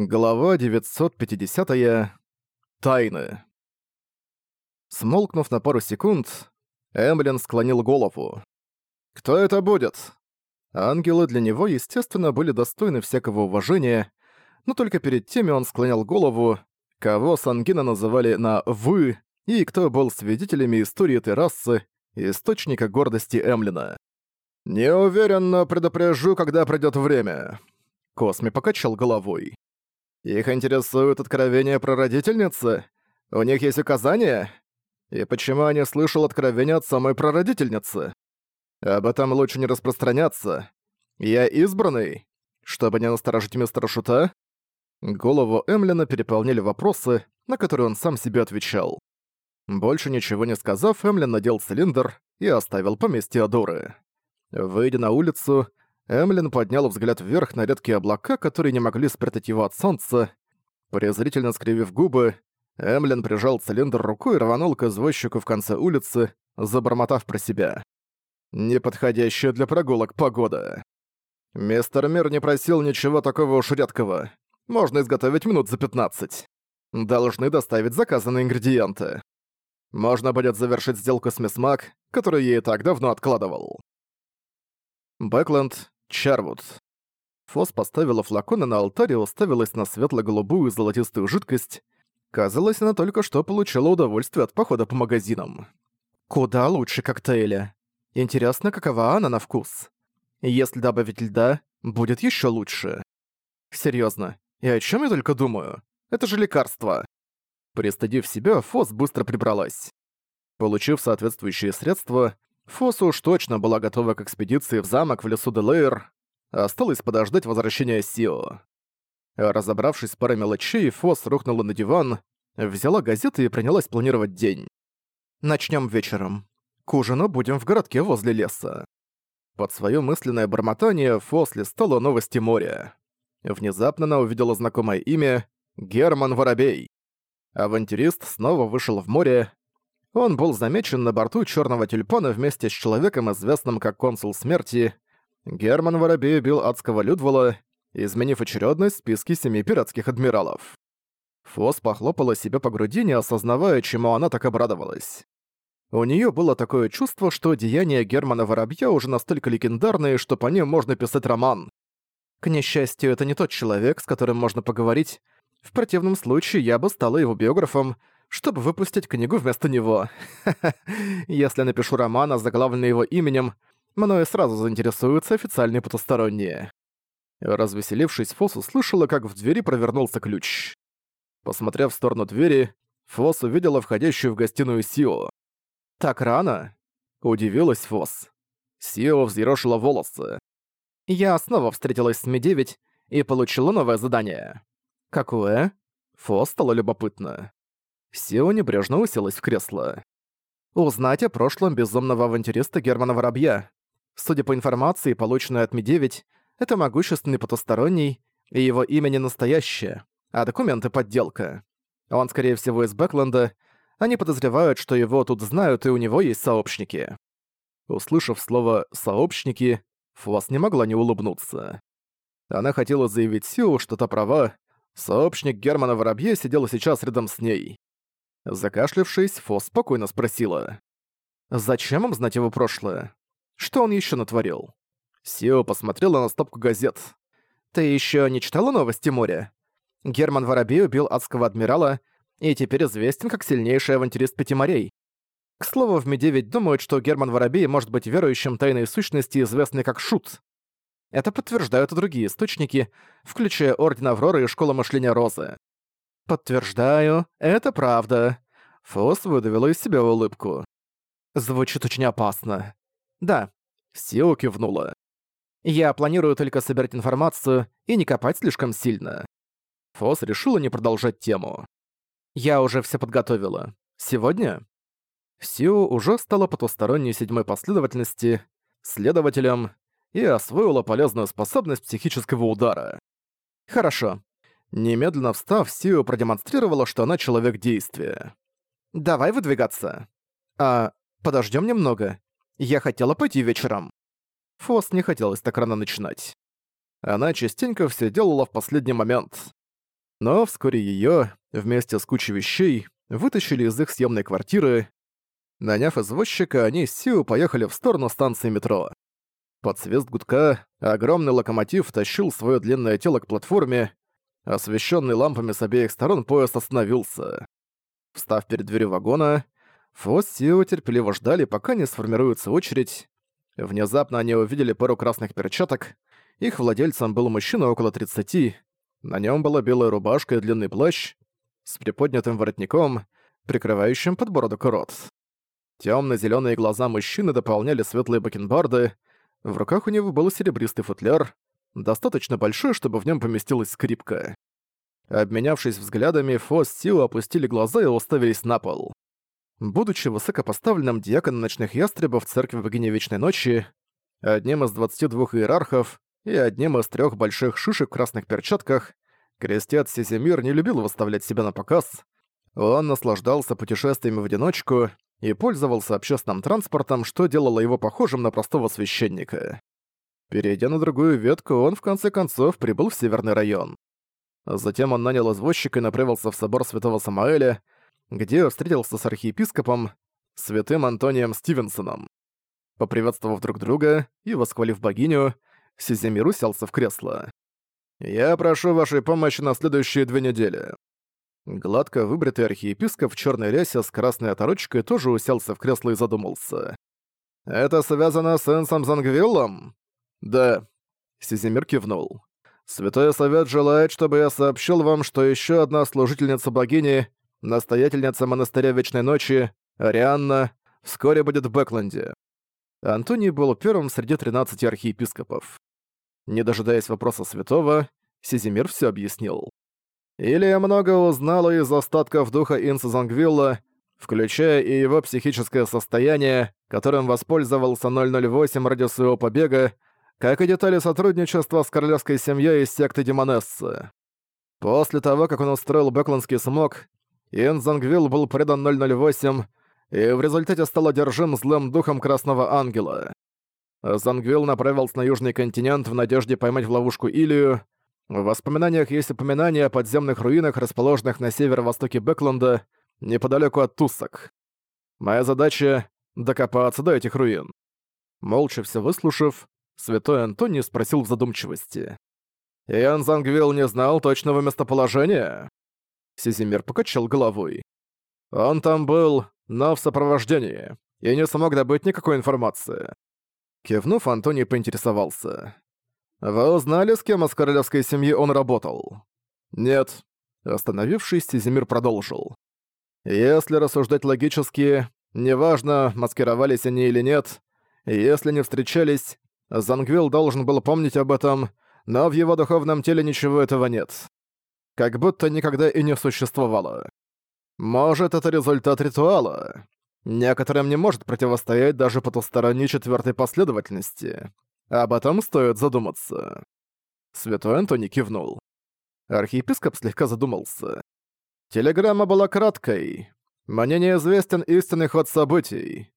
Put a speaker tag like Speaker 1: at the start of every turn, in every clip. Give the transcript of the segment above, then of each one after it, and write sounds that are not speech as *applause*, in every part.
Speaker 1: Глава 950. -я. Тайны. Смолкнув на пару секунд, Эмблин склонил голову. «Кто это будет?» Ангелы для него, естественно, были достойны всякого уважения, но только перед теми он склонял голову, кого Сангина называли на «вы» и кто был свидетелями истории этой расы, источника гордости Эмлина. «Не уверен, но предупрежу, когда придёт время». Косми покачал головой. Их интересует откровение про родительницы? У них есть указания? И почему они слышал откровения от самой прародительницы? Об этом лучше не распространяться. Я избранный. Чтобы не насторожить мистера Шута, голову Эмлина переполнили вопросы, на которые он сам себе отвечал. Больше ничего не сказав, Эмлин надел цилиндр и оставил поместье Адоры. Выйдя на улицу, Эмлин поднял взгляд вверх на редкие облака, которые не могли спрятать его от солнца. Презрительно скривив губы, Эмлин прижал цилиндр рукой и рванул к извозчику в конце улицы, забормотав про себя. «Неподходящая для прогулок погода». «Мистер Мир не просил ничего такого уж редкого. Можно изготовить минут за 15. Должны доставить заказанные ингредиенты. Можно будет завершить сделку с Мисс Мак, которую я и так давно откладывал». Бэкленд, Чарвуд. Фос поставила флаконы на алтарь и уставилась на светло-голубую золотистую жидкость. Казалось, она только что получила удовольствие от похода по магазинам. Куда лучше коктейля. Интересно, какова она на вкус. Если добавить льда, будет еще лучше. Серьезно, и о чем я только думаю? Это же лекарство. Пристыдив себя, Фос быстро прибралась. Получив соответствующие средства, Фос уж точно была готова к экспедиции в замок в лесу Делэйр, а осталось подождать возвращения Сио. Разобравшись с парой мелочей, Фос рухнула на диван, взяла газеты и принялась планировать день. «Начнём вечером. К ужину будем в городке возле леса». Под своё мысленное бормотание Фос листала новости моря. Внезапно она увидела знакомое имя — Герман Воробей. Авантюрист снова вышел в море, он был замечен на борту черного тюльпана вместе с человеком, известным как консул смерти. Герман Воробей убил адского Людвола, изменив очередность в списке семи пиратских адмиралов. Фос похлопала себя по груди, не осознавая, чему она так обрадовалась. У нее было такое чувство, что деяния Германа Воробья уже настолько легендарные, что по ним можно писать роман. К несчастью, это не тот человек, с которым можно поговорить. В противном случае я бы стала его биографом, чтобы выпустить книгу вместо него. *laughs* Если напишу роман, а озаглавленный его именем, мною сразу заинтересуются официальные потусторонние». Развеселившись, Фос услышала, как в двери провернулся ключ. Посмотрев в сторону двери, Фос увидела входящую в гостиную Сио. «Так рано?» – удивилась Фос. Сио взъерошила волосы. «Я снова встретилась с Ми-9 и получила новое задание». «Какое?» Фос стала любопытна. Сио небрежно уселась в кресло. Узнать о прошлом безумного авантюриста Германа Воробья. Судя по информации, полученной от Ми-9, это могущественный потусторонний, и его имя не настоящее, а документы — подделка. Он, скорее всего, из Бэкленда. Они подозревают, что его тут знают, и у него есть сообщники. Услышав слово «сообщники», фуас не могла не улыбнуться. Она хотела заявить Сиу, что-то права. Сообщник Германа Воробье сидел сейчас рядом с ней. Закашлявшись, Фо спокойно спросила. «Зачем им знать его прошлое? Что он еще натворил?» Сио посмотрела на стопку газет. «Ты еще не читала новости моря? Герман Воробей убил адского адмирала и теперь известен как сильнейший авантюрист Пяти морей. К слову, в Ми-9 думают, что Герман Воробей может быть верующим тайной сущности, известной как Шут. Это подтверждают и другие источники, включая Орден Авроры и Школа мышления Розы. Подтверждаю, это правда. Фос выдавил из себя улыбку. Звучит очень опасно. Да. Сио кивнула. Я планирую только собирать информацию и не копать слишком сильно. Фос решила не продолжать тему. Я уже все подготовила. Сегодня? Сио уже стала потусторонней седьмой последовательности, следователем и освоила полезную способность психического удара. Хорошо, Немедленно встав, Сио продемонстрировала, что она человек действия. «Давай выдвигаться». «А, подождём немного. Я хотела пойти вечером». Фос не хотелось так рано начинать. Она частенько все делала в последний момент. Но вскоре её, вместе с кучей вещей, вытащили из их съемной квартиры. Наняв извозчика, они с Сио поехали в сторону станции метро. Под свист гудка огромный локомотив тащил своё длинное тело к платформе, освещенный лампами с обеих сторон поезд остановился. Встав перед дверью вагона, Фос Сио терпеливо ждали, пока не сформируется очередь. Внезапно они увидели пару красных перчаток. Их владельцем был мужчина около 30. На нем была белая рубашка и длинный плащ с приподнятым воротником, прикрывающим подбородок рот. Тёмно-зелёные глаза мужчины дополняли светлые бакенбарды, в руках у него был серебристый футляр, достаточно большой, чтобы в нем поместилась скрипка. Обменявшись взглядами, Фо с Сио опустили глаза и уставились на пол. Будучи высокопоставленным диаконом ночных ястребов церкви богини Вечной Ночи, одним из 22 иерархов и одним из трех больших шишек в красных перчатках, крестец Сизимир не любил выставлять себя на показ. Он наслаждался путешествиями в одиночку и пользовался общественным транспортом, что делало его похожим на простого священника. Перейдя на другую ветку, он в конце концов прибыл в Северный район. Затем он нанял извозчика и направился в собор Святого Самаэля, где встретился с архиепископом святым Антонием Стивенсоном. Поприветствовав друг друга и восхвалив богиню, Сизимиру селся в кресло. «Я прошу вашей помощи на следующие две недели». Гладко выбритый архиепископ в черной рясе с красной оторочкой тоже уселся в кресло и задумался. «Это связано с Энсом Зангвиллом?» «Да». Сизимир кивнул. «Святой Совет желает, чтобы я сообщил вам, что еще одна служительница богини, настоятельница монастыря Вечной Ночи, Арианна, вскоре будет в Бэкленде». Антоний был первым среди 13 архиепископов. Не дожидаясь вопроса святого, Сизимир все объяснил. Или я много узнал из остатков духа Инса Зангвилла, включая и его психическое состояние, которым воспользовался 008 ради своего побега, как и детали сотрудничества с королевской семьей из секты Демонессы. После того, как он устроил Бэкландский смог, Инзангвилл был предан 008 и в результате стал одержим злым духом Красного Ангела. Зангвилл направился на Южный континент в надежде поймать в ловушку Илию. В воспоминаниях есть упоминания о подземных руинах, расположенных на северо-востоке Бэкленда, неподалеку от Тусок. Моя задача — докопаться до этих руин. Молча все выслушав, Святой Антоний спросил в задумчивости. «Иоанн Зангвилл не знал точного местоположения?» Сизимир покачал головой. «Он там был, но в сопровождении, и не смог добыть никакой информации». Кивнув, Антоний поинтересовался. «Вы узнали, с кем из королевской семьи он работал?» «Нет». Остановившись, Сизимир продолжил. «Если рассуждать логически, неважно, маскировались они или нет, если не встречались, Зангвилл должен был помнить об этом, но в его духовном теле ничего этого нет. Как будто никогда и не существовало. Может, это результат ритуала. Некоторым не может противостоять даже потусторонней четвертой последовательности. Об этом стоит задуматься. Святой Антоний кивнул. Архиепископ слегка задумался. Телеграмма была краткой. Мне неизвестен истинный ход событий.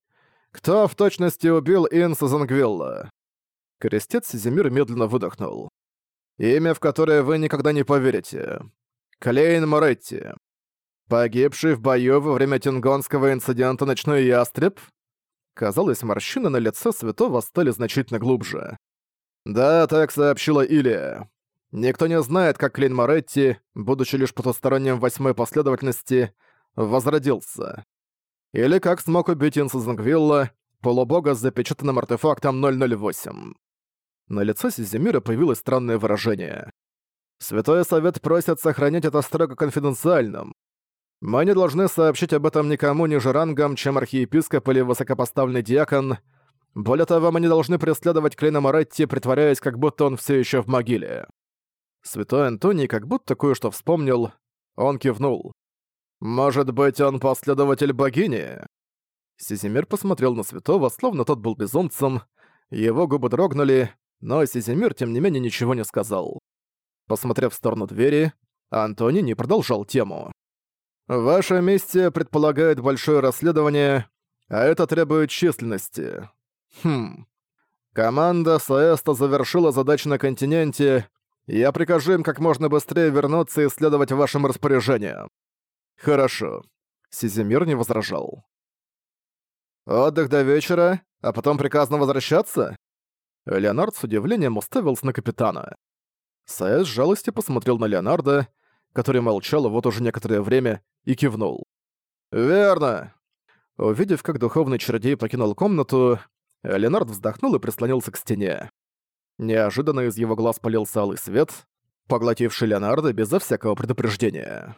Speaker 1: Кто в точности убил Инса Зангвилла? Крестец Земир медленно выдохнул. «Имя, в которое вы никогда не поверите. Клейн Моретти. Погибший в бою во время Тингонского инцидента «Ночной ястреб»?» Казалось, морщины на лице святого стали значительно глубже. «Да, так сообщила Илия. Никто не знает, как Клейн Моретти, будучи лишь потусторонним восьмой последовательности, возродился. Или как смог убить Инса полубога с запечатанным артефактом 008. На лице Сизимира появилось странное выражение. «Святой Совет просит сохранять это строго конфиденциальным. Мы не должны сообщить об этом никому ниже рангом, чем архиепископ или высокопоставленный диакон. Более того, мы не должны преследовать Клейна Моретти, притворяясь, как будто он все еще в могиле». Святой Антоний как будто кое-что вспомнил. Он кивнул. «Может быть, он последователь богини?» Сизимир посмотрел на святого, словно тот был безумцем. Его губы дрогнули, но Сизимир, тем не менее, ничего не сказал. Посмотрев в сторону двери, Антони не продолжал тему. Ваше миссия предполагает большое расследование, а это требует численности. Хм. Команда Саэста завершила задачи на континенте, я прикажу им как можно быстрее вернуться и следовать вашим распоряжениям». «Хорошо». Сизимир не возражал. «Отдых до вечера, а потом приказано возвращаться?» Леонард с удивлением уставился на капитана. Саэс с жалостью посмотрел на Леонарда, который молчал вот уже некоторое время, и кивнул. «Верно!» Увидев, как духовный чародей покинул комнату, Леонард вздохнул и прислонился к стене. Неожиданно из его глаз полился алый свет, поглотивший Леонарда безо всякого предупреждения.